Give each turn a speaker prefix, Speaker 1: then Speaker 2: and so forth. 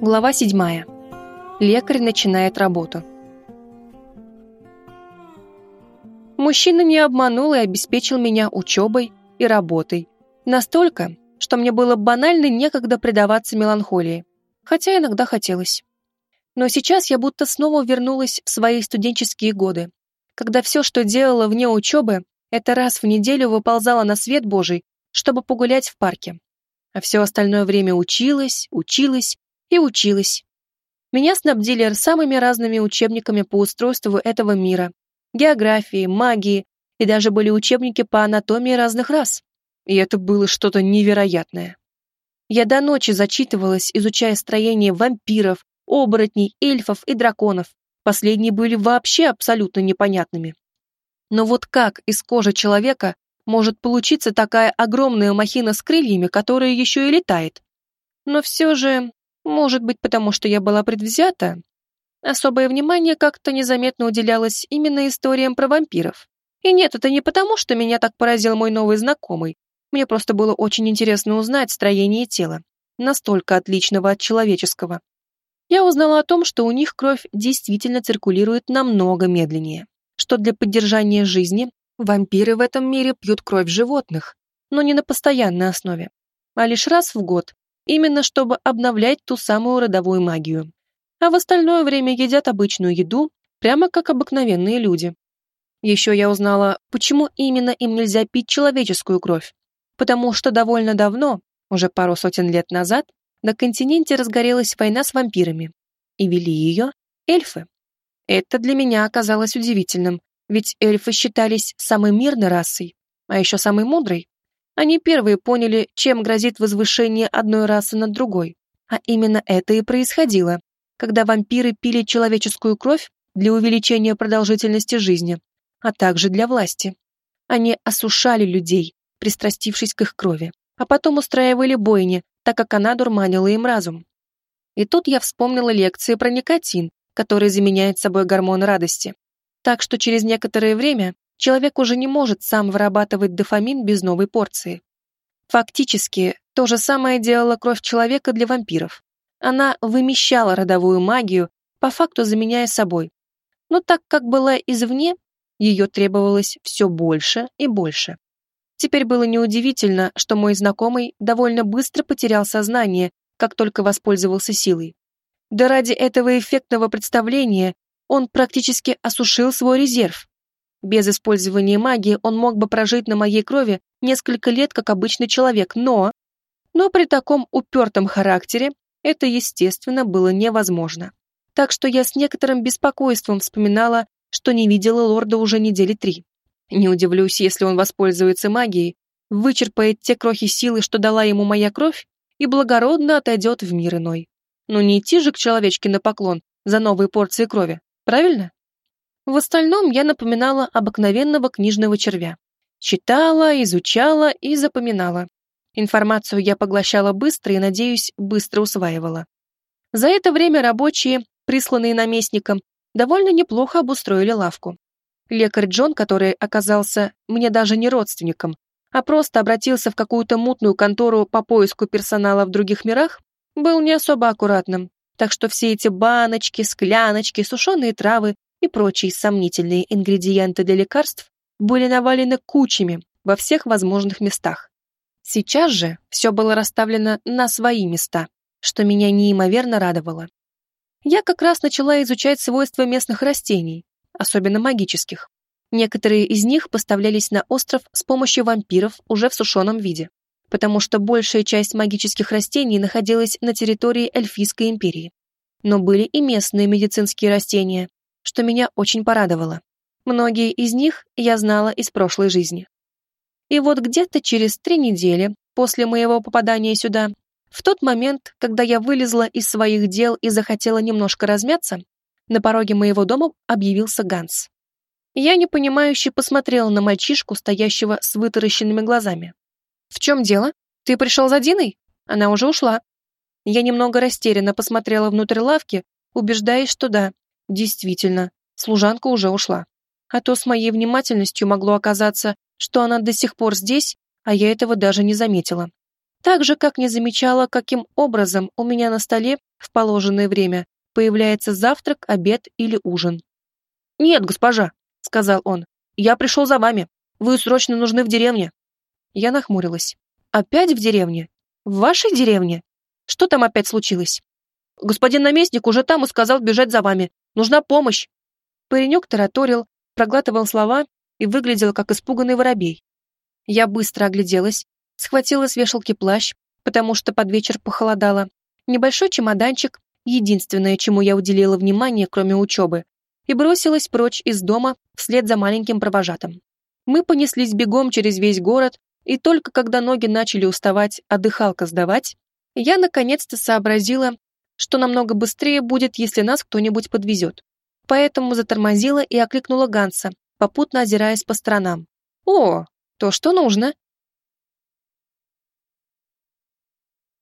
Speaker 1: Глава 7. Лекарь начинает работу. Мужчина не обманул и обеспечил меня учебой и работой. Настолько, что мне было банально некогда предаваться меланхолии, хотя иногда хотелось. Но сейчас я будто снова вернулась в свои студенческие годы, когда все, что делала вне учебы, это раз в неделю выползала на свет Божий, чтобы погулять в парке. А все остальное время училась, училась и училась. Меня снабдили самыми разными учебниками по устройству этого мира, географии, магии, и даже были учебники по анатомии разных рас. И это было что-то невероятное. Я до ночи зачитывалась, изучая строение вампиров, оборотней, эльфов и драконов. Последние были вообще абсолютно непонятными. Но вот как из кожи человека может получиться такая огромная махина с крыльями, которая еще и летает? Но все же может быть, потому что я была предвзята? Особое внимание как-то незаметно уделялось именно историям про вампиров. И нет, это не потому, что меня так поразил мой новый знакомый. Мне просто было очень интересно узнать строение тела, настолько отличного от человеческого. Я узнала о том, что у них кровь действительно циркулирует намного медленнее, что для поддержания жизни вампиры в этом мире пьют кровь животных, но не на постоянной основе, а лишь раз в год, именно чтобы обновлять ту самую родовую магию. А в остальное время едят обычную еду, прямо как обыкновенные люди. Еще я узнала, почему именно им нельзя пить человеческую кровь. Потому что довольно давно, уже пару сотен лет назад, на континенте разгорелась война с вампирами. И вели ее эльфы. Это для меня оказалось удивительным, ведь эльфы считались самой мирной расой, а еще самой мудрой. Они первые поняли, чем грозит возвышение одной расы над другой. А именно это и происходило, когда вампиры пили человеческую кровь для увеличения продолжительности жизни, а также для власти. Они осушали людей, пристрастившись к их крови, а потом устраивали бойни, так как она дурманила им разум. И тут я вспомнила лекции про никотин, который заменяет собой гормон радости. Так что через некоторое время человек уже не может сам вырабатывать дофамин без новой порции. Фактически, то же самое делала кровь человека для вампиров. Она вымещала родовую магию, по факту заменяя собой. Но так как была извне, ее требовалось все больше и больше. Теперь было неудивительно, что мой знакомый довольно быстро потерял сознание, как только воспользовался силой. Да ради этого эффектного представления он практически осушил свой резерв. Без использования магии он мог бы прожить на моей крови несколько лет, как обычный человек, но... Но при таком упертом характере это, естественно, было невозможно. Так что я с некоторым беспокойством вспоминала, что не видела лорда уже недели три. Не удивлюсь, если он воспользуется магией, вычерпает те крохи силы, что дала ему моя кровь, и благородно отойдет в мир иной. Но не идти же к человечке на поклон за новые порции крови, правильно? В остальном я напоминала обыкновенного книжного червя. Читала, изучала и запоминала. Информацию я поглощала быстро и, надеюсь, быстро усваивала. За это время рабочие, присланные наместником, довольно неплохо обустроили лавку. Лекарь Джон, который оказался мне даже не родственником, а просто обратился в какую-то мутную контору по поиску персонала в других мирах, был не особо аккуратным, так что все эти баночки, скляночки, сушеные травы и прочие сомнительные ингредиенты для лекарств были навалены кучами во всех возможных местах. Сейчас же все было расставлено на свои места, что меня неимоверно радовало. Я как раз начала изучать свойства местных растений, особенно магических. Некоторые из них поставлялись на остров с помощью вампиров уже в сушеном виде, потому что большая часть магических растений находилась на территории Эльфийской империи. Но были и местные медицинские растения, что меня очень порадовало. Многие из них я знала из прошлой жизни. И вот где-то через три недели после моего попадания сюда, в тот момент, когда я вылезла из своих дел и захотела немножко размяться, на пороге моего дома объявился Ганс. Я непонимающе посмотрела на мальчишку, стоящего с вытаращенными глазами. «В чем дело? Ты пришел за Диной? Она уже ушла». Я немного растерянно посмотрела внутрь лавки, убеждаясь, что да, Действительно, служанка уже ушла. А то с моей внимательностью могло оказаться, что она до сих пор здесь, а я этого даже не заметила. Так же, как не замечала, каким образом у меня на столе в положенное время появляется завтрак, обед или ужин. «Нет, госпожа», — сказал он, — «я пришел за вами. Вы срочно нужны в деревне». Я нахмурилась. «Опять в деревне? В вашей деревне? Что там опять случилось?» «Господин наместник уже там и сказал бежать за вами. Нужна помощь». Паренек тараторил, проглатывал слова и выглядел как испуганный воробей. Я быстро огляделась, схватила с вешалки плащ, потому что под вечер похолодало, небольшой чемоданчик, единственное, чему я уделила внимание, кроме учебы, и бросилась прочь из дома вслед за маленьким провожатым. Мы понеслись бегом через весь город, и только когда ноги начали уставать, а дыхалка сдавать, я наконец-то сообразила, что намного быстрее будет, если нас кто-нибудь подвезет. Поэтому затормозила и окликнула Ганса, попутно озираясь по сторонам. «О, то, что нужно!»